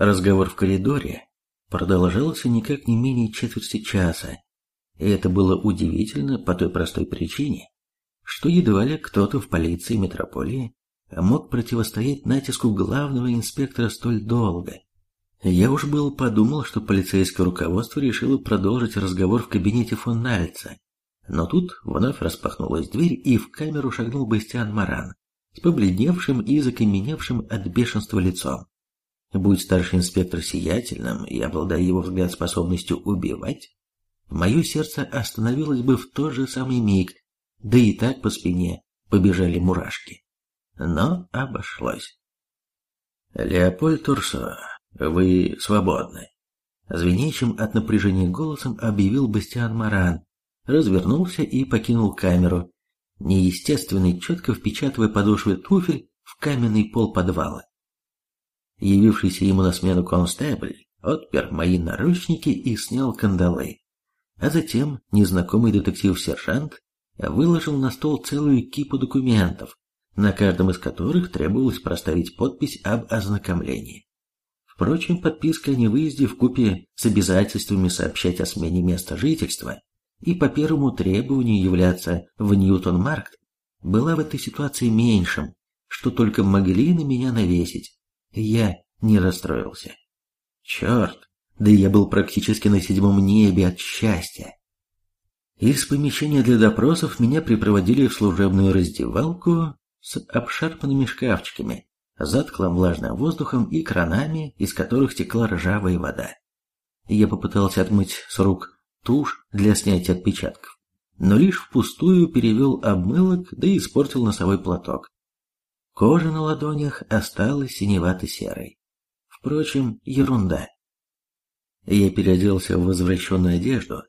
Разговор в коридоре продолжался никак не менее четверти часа, и это было удивительно по той простой причине, что едва ли кто-то в полиции метрополии мог противостоять натиску главного инспектора столь долго. Я уж был подумал, что полицейское руководство решило продолжить разговор в кабинете фон Нальца, но тут вновь распахнулась дверь, и в камеру шагнул Бастиан Маран с побледневшим и закаменевшим от бешенства лицом. Будь старший инспектор сиятельным и обладая его взгляд способностью убивать, мое сердце остановилось бы в тот же самый миг, да и так по спине побежали мурашки. Но обошлось. «Леопольд Турсо, вы свободны», — звенящим от напряжения голосом объявил Бастиан Маран, развернулся и покинул камеру, неестественно четко впечатывая подошвы туфель в каменный пол подвала. Явившийся ему на смену констебль отпер мои наручники и снял кандалы. А затем незнакомый детектив-сержант выложил на стол целую кипу документов, на каждом из которых требовалось проставить подпись об ознакомлении. Впрочем, подписка о невыезде в купе с обязательствами сообщать о смене места жительства и по первому требованию являться в Ньютон-Маркт была в этой ситуации меньшим, что только могли на меня навесить. Я не расстроился. Черт, да я был практически на седьмом небе от счастья. Из помещения для допросов меня припроводили в служебную раздевалку с обшарпанными шкафчиками, затклым влажным воздухом и кранами, из которых текла ржавая вода. Я попытался отмыть с рук тушь для снятия отпечатков, но лишь впустую перевел обмылок, да и испортил носовой платок. Кожа на ладонях осталась синевато-серой. Впрочем, ерунда. Я переоделся в возвращенную одежду,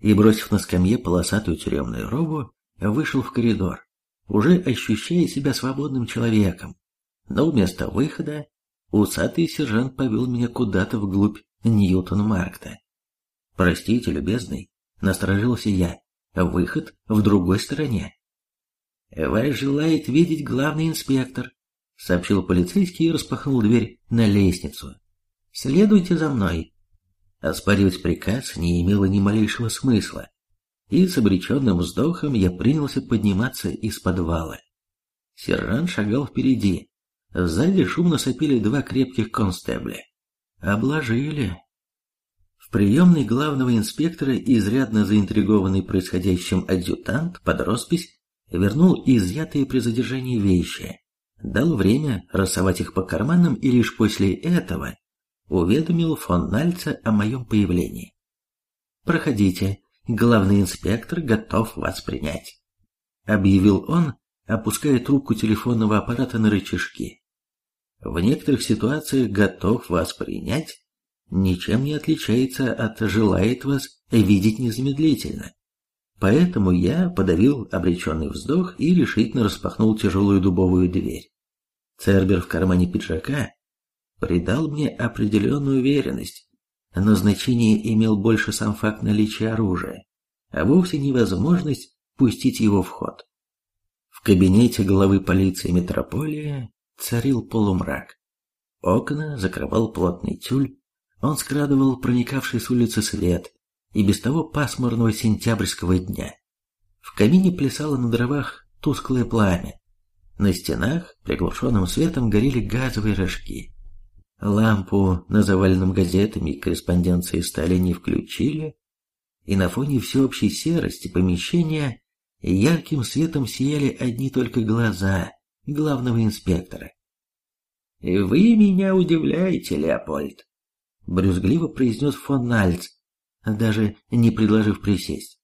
и, бросив на скамье полосатую тюремную робу, вышел в коридор, уже ощущая себя свободным человеком. Но вместо выхода усатый сержант повел меня куда-то вглубь Ньютон-Маркта. «Простите, любезный», — насторожился я, — «выход в другой стороне». «Вас желает видеть главный инспектор», — сообщил полицейский и распахнул дверь на лестницу. «Следуйте за мной». Оспаривать приказ не имело ни малейшего смысла, и с обреченным вздохом я принялся подниматься из подвала. Сержант шагал впереди. Сзади шумно сопели два крепких констебля. Обложили. В приемной главного инспектора, изрядно заинтригованный происходящим адъютант под роспись, вернул изъятые при задержании вещи, дал время рассовать их по карманам и лишь после этого уведомил фон Нальца о моем появлении. «Проходите, главный инспектор готов вас принять», — объявил он, опуская трубку телефонного аппарата на рычажки. «В некоторых ситуациях готов вас принять» ничем не отличается от «желает вас видеть незамедлительно». Поэтому я подавил обреченный вздох и решительно распахнул тяжелую дубовую дверь. Цербер в кармане пиджака придал мне определенную уверенность, но значение имел больше сам факт наличия оружия, а вовсе невозможность пустить его в ход. В кабинете главы полиции метрополии царил полумрак. Окна закрывал плотный тюль, он скрадывал проникавший с улицы свет и без того пасмурного сентябрьского дня. В камине плясало на дровах тусклое пламя. На стенах приглушенным светом горели газовые рожки. Лампу на заваленном газетами и корреспонденцией стали не включили, и на фоне всеобщей серости помещения ярким светом сияли одни только глаза главного инспектора. «Вы меня удивляете, Леопольд», — брюзгливо произнес фон Нальц, даже не предложив присесть.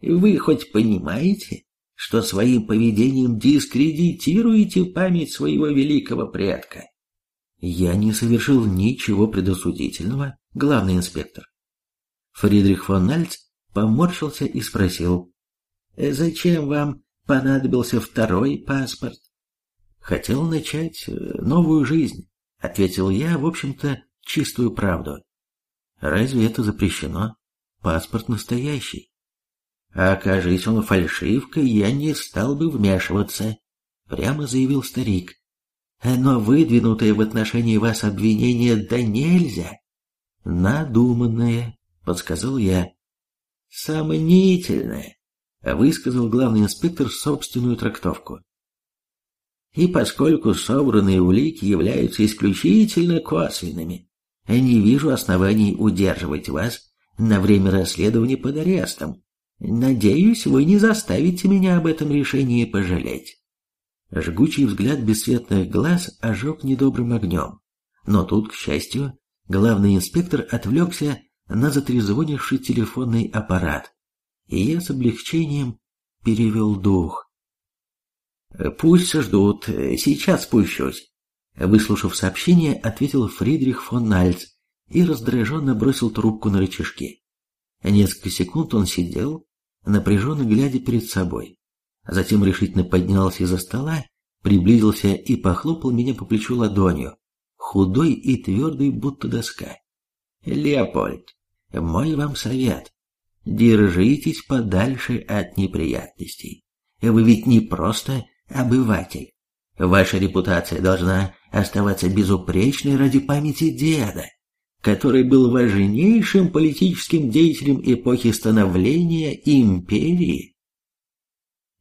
«Вы хоть понимаете, что своим поведением дискредитируете память своего великого предка?» Я не совершил ничего предосудительного, главный инспектор. Фридрих фон Нальц поморщился и спросил, «Зачем вам понадобился второй паспорт?» «Хотел начать э, новую жизнь», — ответил я, в общем-то, чистую правду. «Разве это запрещено? Паспорт настоящий». «А окажись он фальшивкой, я не стал бы вмешиваться», — прямо заявил старик. но выдвинутое в отношении вас обвинение да нельзя. Надуманное, подсказал я. Сомнительное, высказал главный инспектор собственную трактовку. И поскольку собранные улики являются исключительно косвенными, не вижу оснований удерживать вас на время расследования под арестом. Надеюсь, вы не заставите меня об этом решении пожалеть. Жгучий взгляд бесцветных глаз ожег недобрым огнем. Но тут, к счастью, главный инспектор отвлекся на затрезвонивший телефонный аппарат, и я с облегчением перевел дух. «Пусть ждут, сейчас спущусь», — выслушав сообщение, ответил Фридрих фон Нальц и раздраженно бросил трубку на рычажки. Несколько секунд он сидел, напряженно глядя перед собой. Затем решительно поднялся из-за стола, приблизился и похлопал меня по плечу ладонью, худой и твердый, будто доска. «Леопольд, мой вам совет. Держитесь подальше от неприятностей. Вы ведь не просто обыватель. Ваша репутация должна оставаться безупречной ради памяти деда, который был важнейшим политическим деятелем эпохи становления империи.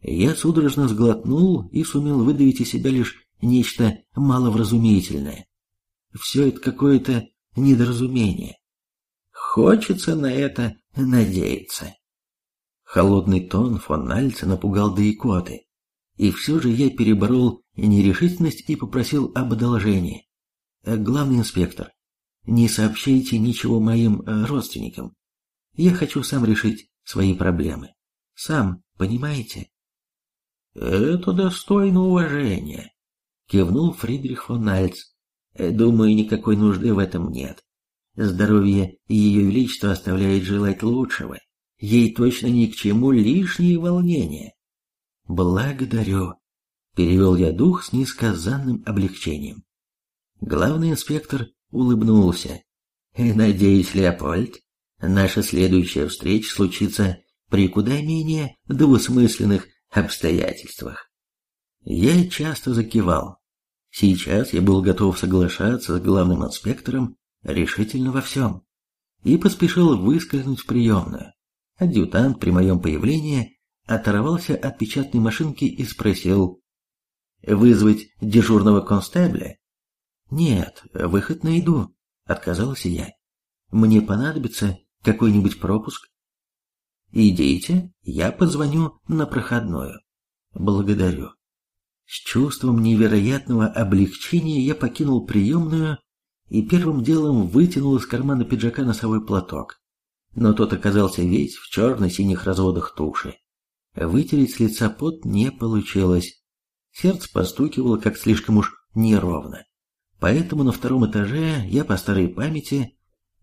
Я судорожно сглотнул и сумел выдавить из себя лишь нечто маловразумительное. Все это какое-то недоразумение. Хочется на это надеяться. Холодный тон фон Нальца напугал до икоты. И все же я переборол нерешительность и попросил об одолжении. Главный инспектор, не сообщайте ничего моим э, родственникам. Я хочу сам решить свои проблемы. Сам, понимаете? Это достойно уважения, кивнул Фридрих фон Альц. Думаю, никакой нужды в этом нет. Здоровье Ее Величества оставляет желать лучшего. Ей точно ни к чему лишние волнения. Благодарю. Перевел я дух с несказанным облегчением. Главный инспектор улыбнулся. Надеюсь, Леопольд, наша следующая встреча случится при куда менее двусмысленных обстоятельствах. Я часто закивал. Сейчас я был готов соглашаться с главным инспектором решительно во всем. И поспешил выскользнуть в приемную. Адъютант при моем появлении оторвался от печатной машинки и спросил, «Вызвать дежурного констебля?» «Нет, выход найду», — отказался я. «Мне понадобится какой-нибудь пропуск?» «Идите, я позвоню на проходную». «Благодарю». С чувством невероятного облегчения я покинул приемную и первым делом вытянул из кармана пиджака носовой платок. Но тот оказался весь в черно-синих разводах туши. Вытереть с лица пот не получилось. Сердце постукивало как слишком уж неровно. Поэтому на втором этаже я по старой памяти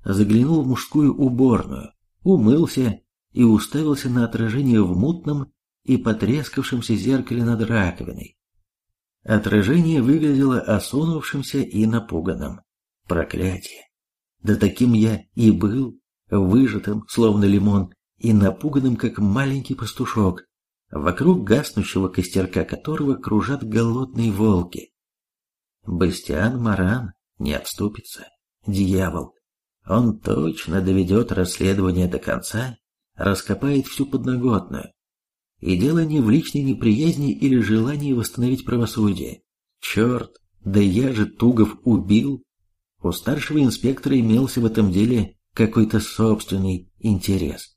заглянул в мужскую уборную, умылся и уставился на отражение в мутном и потрескавшемся зеркале над раковиной. Отражение выглядело осунувшимся и напуганным. Проклятие! Да таким я и был, выжатым, словно лимон, и напуганным, как маленький пастушок, вокруг гаснущего костерка которого кружат голодные волки. Бастиан Маран не отступится. Дьявол. Он точно доведет расследование до конца, раскопает всю подноготную. И дело не в личной неприязни или желании восстановить правосудие. Черт, да я же Тугов убил. У старшего инспектора имелся в этом деле какой-то собственный интерес.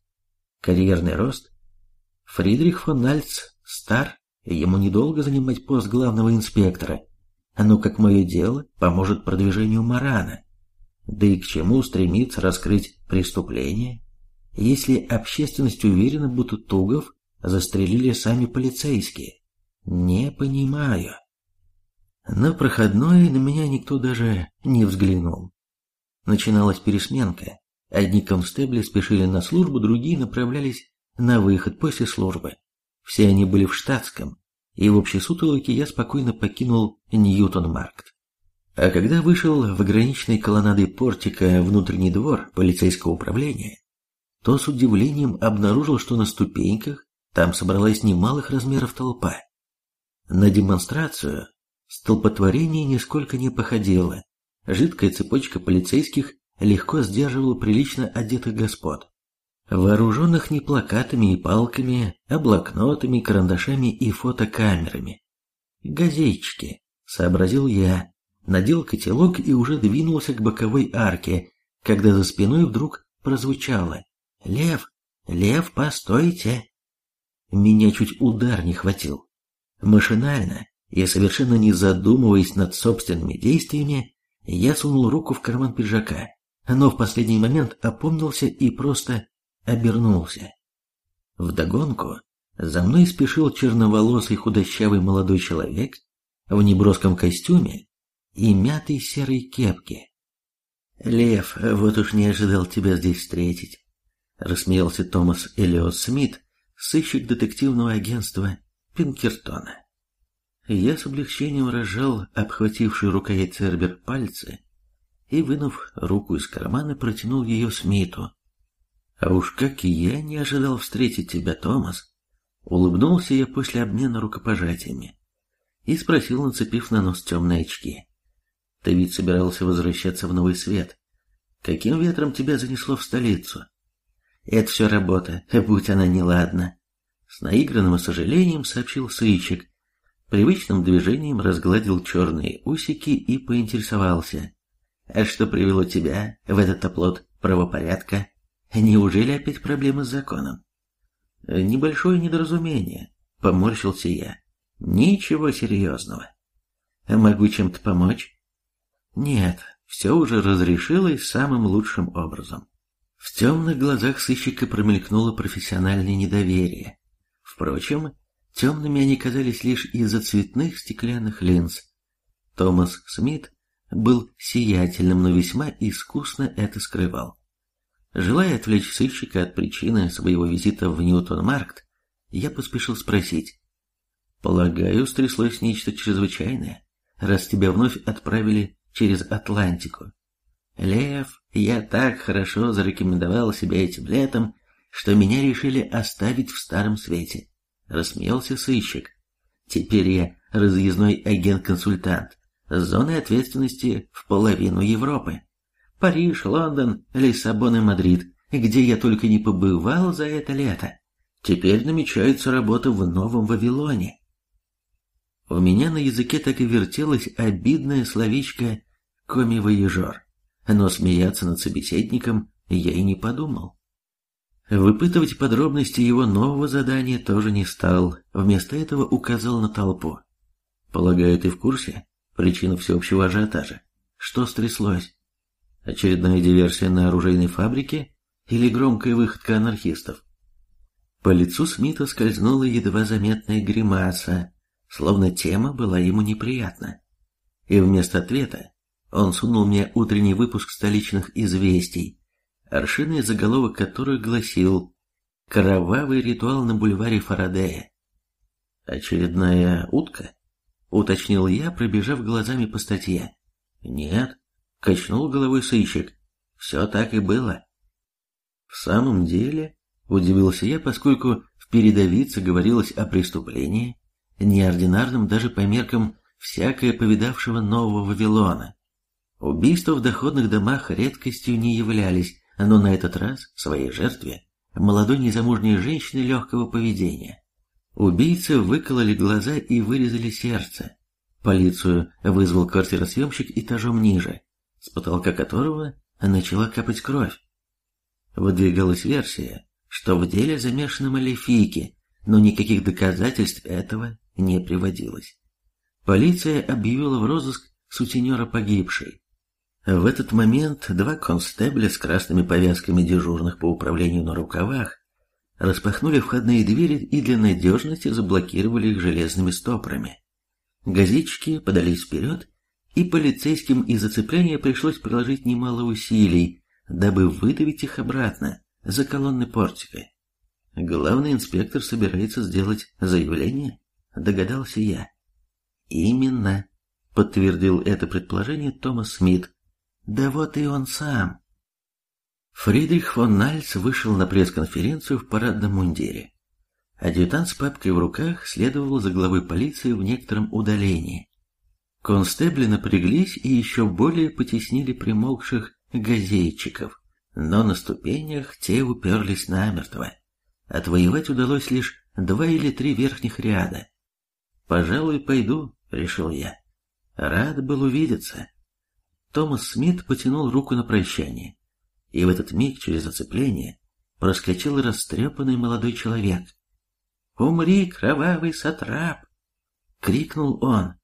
Карьерный рост. Фридрих фон Альц стар, ему недолго занимать пост главного инспектора – оно, как мое дело, поможет продвижению Марана. Да и к чему стремиться раскрыть преступление, если общественность уверена, будто Тугов застрелили сами полицейские? Не понимаю. На проходной на меня никто даже не взглянул. Начиналась пересменка. Одни констебли спешили на службу, другие направлялись на выход после службы. Все они были в штатском, и в общей сутолоке я спокойно покинул Ньютон-Маркт. А когда вышел в ограниченной колоннадой портика внутренний двор полицейского управления, то с удивлением обнаружил, что на ступеньках там собралась немалых размеров толпа. На демонстрацию Столпотворение нисколько не походило. Жидкая цепочка полицейских легко сдерживала прилично одетых господ. Вооруженных не плакатами и палками, а блокнотами, карандашами и фотокамерами. «Газетчики», — сообразил я, надел котелок и уже двинулся к боковой арке, когда за спиной вдруг прозвучало «Лев, лев, постойте!» Меня чуть удар не хватил. Машинально и совершенно не задумываясь над собственными действиями, я сунул руку в карман пиджака, но в последний момент опомнился и просто обернулся. Вдогонку за мной спешил черноволосый худощавый молодой человек в неброском костюме и мятой серой кепке. «Лев, вот уж не ожидал тебя здесь встретить», — рассмеялся Томас Элиот Смит, сыщик детективного агентства Пинкертона. Я с облегчением разжал обхвативший рукоять Цербер пальцы и, вынув руку из кармана, протянул ее Смиту. «А уж как и я не ожидал встретить тебя, Томас!» Улыбнулся я после обмена рукопожатиями и спросил, нацепив на нос темные очки. «Ты ведь собирался возвращаться в Новый Свет. Каким ветром тебя занесло в столицу?» «Это все работа, будь она неладна!» С наигранным сожалением сообщил сыщик, привычным движением разгладил черные усики и поинтересовался. «А что привело тебя в этот оплот правопорядка?» Неужели опять проблемы с законом? Небольшое недоразумение, поморщился я. Ничего серьезного. Могу чем-то помочь? Нет, все уже разрешилось самым лучшим образом. В темных глазах сыщика промелькнуло профессиональное недоверие. Впрочем, темными они казались лишь из-за цветных стеклянных линз. Томас Смит был сиятельным, но весьма искусно это скрывал. Желая отвлечь сыщика от причины своего визита в Ньютон-Маркт, я поспешил спросить. «Полагаю, стряслось нечто чрезвычайное, раз тебя вновь отправили через Атлантику. Лев, я так хорошо зарекомендовал себя этим летом, что меня решили оставить в старом свете», — рассмеялся сыщик. «Теперь я разъездной агент-консультант с зоной ответственности в половину Европы». Париж, Лондон, Лиссабон и Мадрид, где я только не побывал за это лето. Теперь намечается работа в Новом Вавилоне. У меня на языке так и вертелось обидное словечко «коми-воежор», но смеяться над собеседником я и не подумал. Выпытывать подробности его нового задания тоже не стал, вместо этого указал на толпу. Полагаю, ты в курсе причины всеобщего ажиотажа? Что стряслось? Очередная диверсия на оружейной фабрике или громкая выходка анархистов? По лицу Смита скользнула едва заметная гримаса, словно тема была ему неприятна. И вместо ответа он сунул мне утренний выпуск столичных известий, аршинный заголовок которых гласил «Кровавый ритуал на бульваре Фарадея». «Очередная утка?» — уточнил я, пробежав глазами по статье. «Нет, Качнул головой сыщик. Все так и было. В самом деле, удивился я, поскольку в передовице говорилось о преступлении, неординарном даже по меркам всякое повидавшего нового Вавилона. Убийства в доходных домах редкостью не являлись, но на этот раз своей жертве молодой незамужней женщины легкого поведения. Убийцы выкололи глаза и вырезали сердце. Полицию вызвал квартиросъемщик этажом ниже с потолка которого начала капать кровь. Выдвигалась версия, что в деле замешаны малефики, но никаких доказательств этого не приводилось. Полиция объявила в розыск сутенера погибшей. В этот момент два констебля с красными повязками дежурных по управлению на рукавах распахнули входные двери и для надежности заблокировали их железными стопорами. Газетчики подались вперед и полицейским из зацепления пришлось приложить немало усилий, дабы выдавить их обратно за колонны портика. Главный инспектор собирается сделать заявление, догадался я. Именно, подтвердил это предположение Томас Смит. Да вот и он сам. Фридрих фон Нальц вышел на пресс-конференцию в парадном мундире. Адъютант с папкой в руках следовал за главой полиции в некотором удалении. Констебли напряглись и еще более потеснили примолкших газетчиков, но на ступенях те уперлись намертво. Отвоевать удалось лишь два или три верхних ряда. «Пожалуй, пойду», — решил я. Рад был увидеться. Томас Смит потянул руку на прощание, и в этот миг через оцепление проскочил растрепанный молодой человек. «Умри, кровавый сатрап!» — крикнул он,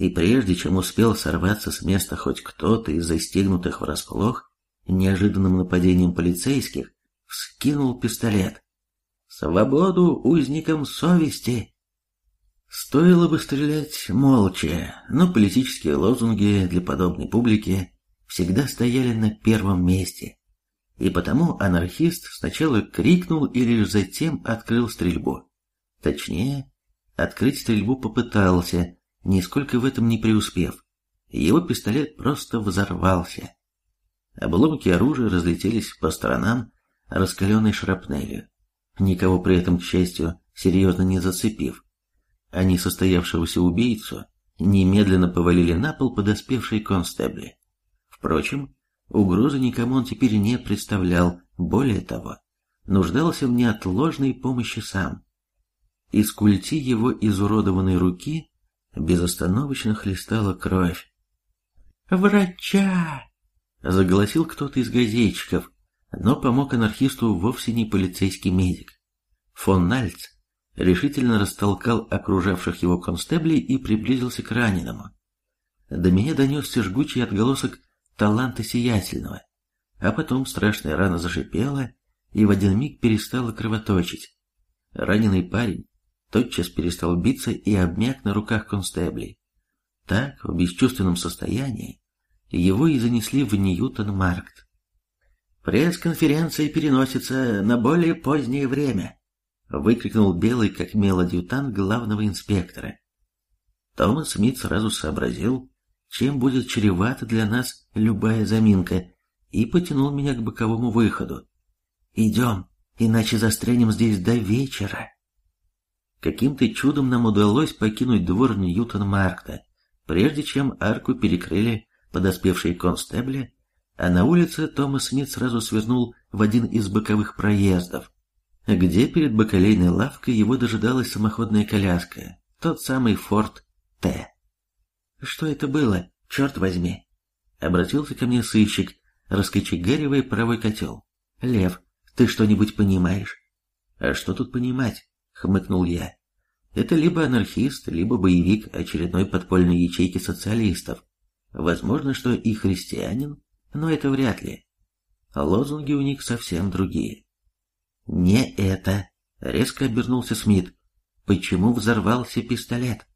и прежде чем успел сорваться с места хоть кто-то из застигнутых врасплох, неожиданным нападением полицейских, вскинул пистолет. «Свободу узникам совести!» Стоило бы стрелять молча, но политические лозунги для подобной публики всегда стояли на первом месте. И потому анархист сначала крикнул и лишь затем открыл стрельбу. Точнее, открыть стрельбу попытался, нисколько в этом не преуспев. Его пистолет просто взорвался. Обломки оружия разлетелись по сторонам, раскаленной шрапнелью, никого при этом, к счастью, серьезно не зацепив. Они состоявшегося убийцу немедленно повалили на пол подоспевшие констебли. Впрочем, угрозы никому он теперь не представлял, более того, нуждался в неотложной помощи сам. Из культи его изуродованной руки безостановочно хлестала кровь. «Врача!» — заголосил кто-то из газетчиков, но помог анархисту вовсе не полицейский медик. Фон Нальц решительно растолкал окружавших его констеблей и приблизился к раненому. До меня донесся жгучий отголосок таланта сиятельного, а потом страшная рана зашипела и в один миг перестала кровоточить. Раненый парень тотчас перестал биться и обмяк на руках констеблей. Так, в бесчувственном состоянии, его и занесли в Ньютон-Маркт. «Пресс-конференция переносится на более позднее время», выкрикнул белый как мел адъютант главного инспектора. Томас Смит сразу сообразил, чем будет чревата для нас любая заминка, и потянул меня к боковому выходу. «Идем, иначе застрянем здесь до вечера». Каким-то чудом нам удалось покинуть двор Ньютон-Маркта, прежде чем арку перекрыли подоспевшие констебли, а на улице Томас Смит сразу свернул в один из боковых проездов, где перед бакалейной лавкой его дожидалась самоходная коляска, тот самый Форд Т. «Что это было, черт возьми?» Обратился ко мне сыщик, раскочегаривая правый котел. «Лев, ты что-нибудь понимаешь?» «А что тут понимать?» — хмыкнул я. «Это либо анархист, либо боевик очередной подпольной ячейки социалистов. Возможно, что и христианин, но это вряд ли. Лозунги у них совсем другие. «Не это!» — резко обернулся Смит. «Почему взорвался пистолет?»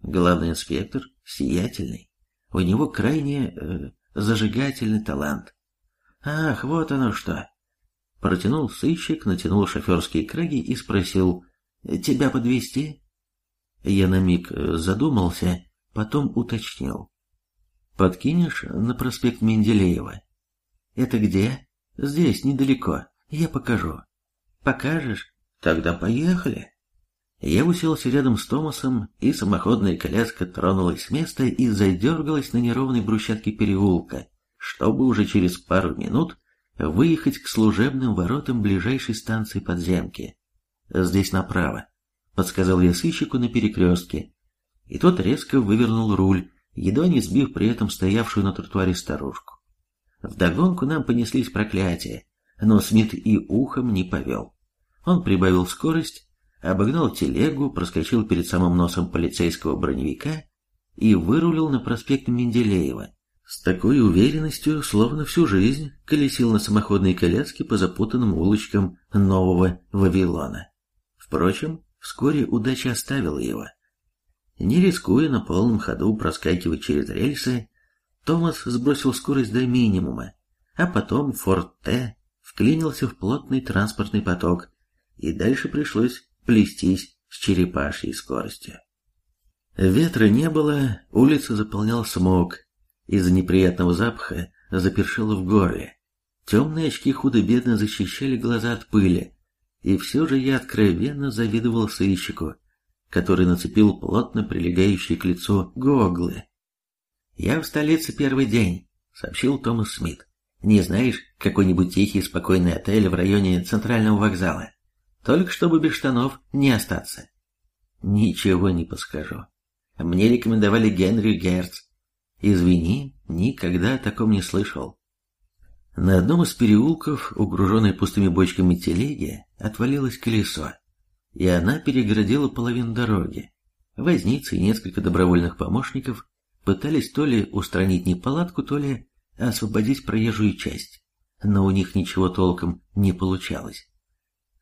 Главный инспектор сиятельный. У него крайне э, зажигательный талант. «Ах, вот оно что!» Протянул сыщик, натянул шоферские краги и спросил, «Тебя подвести? Я на миг э, задумался, потом уточнил. «Подкинешь на проспект Менделеева?» «Это где?» «Здесь, недалеко. Я покажу». Покажешь? Тогда поехали. Я уселся рядом с Томасом, и самоходная коляска тронулась с места и задергалась на неровной брусчатке переулка, чтобы уже через пару минут выехать к служебным воротам ближайшей станции подземки. «Здесь направо», — подсказал я сыщику на перекрестке, и тот резко вывернул руль, едва не сбив при этом стоявшую на тротуаре старушку. Вдогонку нам понеслись проклятия, но Смит и ухом не повел. Он прибавил скорость, обогнал телегу, проскочил перед самым носом полицейского броневика и вырулил на проспект Менделеева. С такой уверенностью, словно всю жизнь, колесил на самоходной коляске по запутанным улочкам нового Вавилона. Впрочем, вскоре удача оставила его. Не рискуя на полном ходу проскакивать через рельсы, Томас сбросил скорость до минимума, а потом Форд Т вклинился в плотный транспортный поток, и дальше пришлось плестись с черепашьей скоростью. Ветра не было, улица заполнял смог, из-за неприятного запаха запершило в горле. Темные очки худо-бедно защищали глаза от пыли, и все же я откровенно завидовал сыщику, который нацепил плотно прилегающие к лицу гоглы. «Я в столице первый день», — сообщил Томас Смит. «Не знаешь, какой-нибудь тихий, спокойный отель в районе центрального вокзала? Только чтобы без штанов не остаться». «Ничего не подскажу. Мне рекомендовали Генри Герц. Извини, никогда о таком не слышал». На одном из переулков, угруженной пустыми бочками телеги, отвалилось колесо, и она перегородила половину дороги. Возницы и несколько добровольных помощников пытались то ли устранить неполадку, то ли освободить проезжую часть, но у них ничего толком не получалось.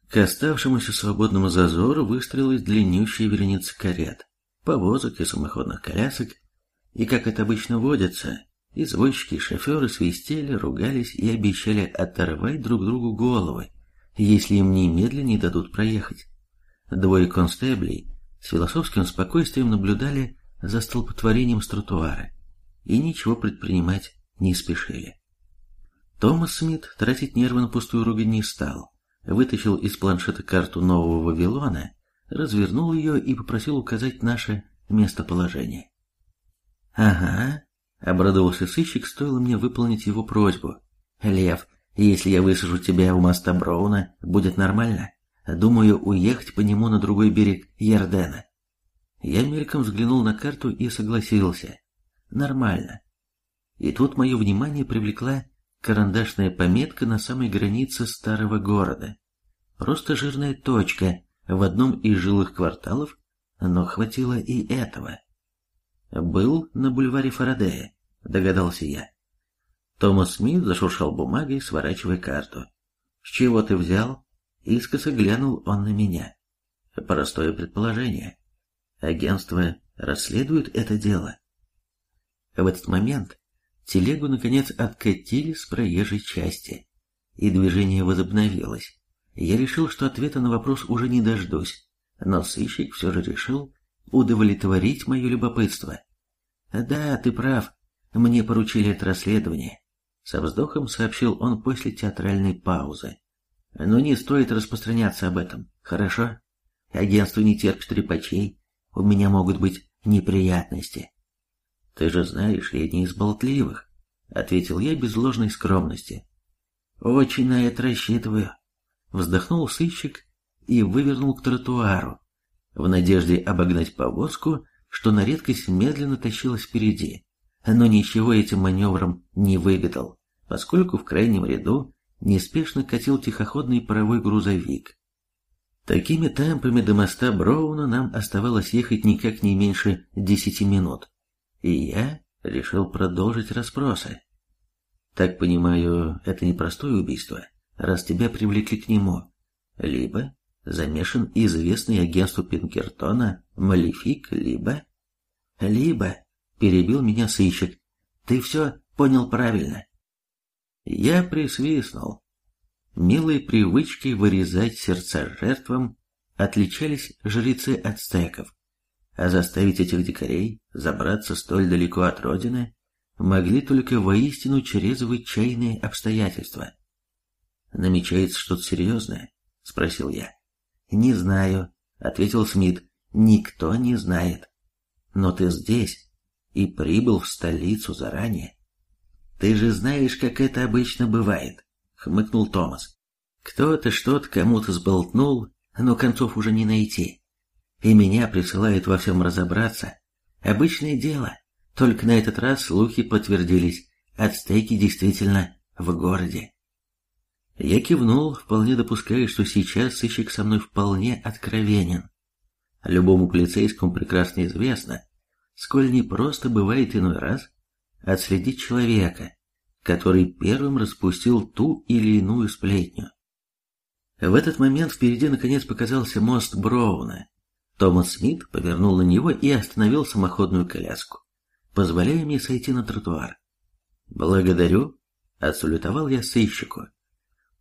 К оставшемуся свободному зазору выстроилась длиннющая вереница карет, повозок и самоходных колясок, и, как это обычно водится, извозчики и шоферы свистели, ругались и обещали оторвать друг другу головы, если им немедленно не дадут проехать. Двое констеблей с философским спокойствием наблюдали за столпотворением с тротуара и ничего предпринимать не спешили. Томас Смит тратить нервы на пустую ругань не стал, вытащил из планшета карту Нового Вавилона, развернул ее и попросил указать наше местоположение. «Ага», — обрадовался сыщик, стоило мне выполнить его просьбу. «Лев, если я высажу тебя у моста Броуна, будет нормально? Думаю, уехать по нему на другой берег Ярдена. Я мельком взглянул на карту и согласился. Нормально. И тут мое внимание привлекла карандашная пометка на самой границе старого города. Просто жирная точка в одном из жилых кварталов, но хватило и этого. Был на бульваре Фарадея, догадался я. Томас Смит зашуршал бумагой, сворачивая карту. «С чего ты взял?» Искоса глянул он на меня. Простое предположение. Агентство расследует это дело. В этот момент телегу наконец откатили с проезжей части, и движение возобновилось. Я решил, что ответа на вопрос уже не дождусь, но сыщик все же решил удовлетворить мое любопытство. «Да, ты прав, мне поручили это расследование», — со вздохом сообщил он после театральной паузы. «Но не стоит распространяться об этом, хорошо? Агентство не терпит трепачей, у меня могут быть неприятности. Ты же знаешь, я не из болтливых, ответил я без ложной скромности. Очень на это рассчитываю. Вздохнул сыщик и вывернул к тротуару, в надежде обогнать повозку, что на редкость медленно тащилась впереди, но ничего этим маневром не выгадал, поскольку в крайнем ряду неспешно катил тихоходный паровой грузовик, Такими темпами до моста Броуна нам оставалось ехать никак не меньше десяти минут, и я решил продолжить расспросы. Так понимаю, это не простое убийство, раз тебя привлекли к нему, либо замешан известный агентству Пинкертона Малефик, либо... Либо, перебил меня сыщик, ты все понял правильно. Я присвистнул. Милой привычкой вырезать сердца жертвам отличались жрецы ацтеков, а заставить этих дикарей забраться столь далеко от родины могли только воистину чрезвычайные обстоятельства. «Намечается что-то серьезное?» — спросил я. «Не знаю», — ответил Смит. «Никто не знает. Но ты здесь и прибыл в столицу заранее. Ты же знаешь, как это обычно бывает хмыкнул Томас. Кто-то что-то кому-то сболтнул, но концов уже не найти. И меня присылают во всем разобраться. Обычное дело. Только на этот раз слухи подтвердились. Ацтеки действительно в городе. Я кивнул, вполне допуская, что сейчас сыщик со мной вполне откровенен. Любому полицейскому прекрасно известно, сколь непросто бывает иной раз отследить человека, который первым распустил ту или иную сплетню. В этот момент впереди наконец показался мост Броуна. Томас Смит повернул на него и остановил самоходную коляску, позволяя мне сойти на тротуар. «Благодарю», — отсулютовал я сыщику.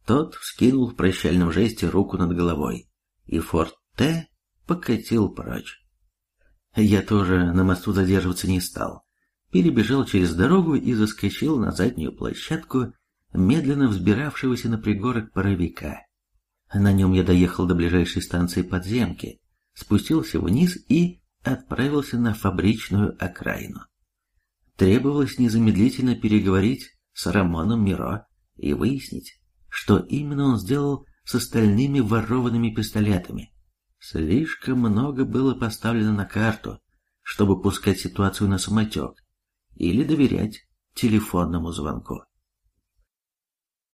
Тот вскинул в прощальном жесте руку над головой, и Форд Т покатил прочь. Я тоже на мосту задерживаться не стал перебежал через дорогу и заскочил на заднюю площадку медленно взбиравшегося на пригорок паровика. На нем я доехал до ближайшей станции подземки, спустился вниз и отправился на фабричную окраину. Требовалось незамедлительно переговорить с Рамоном Миро и выяснить, что именно он сделал с остальными ворованными пистолетами. Слишком много было поставлено на карту, чтобы пускать ситуацию на самотек или доверять телефонному звонку.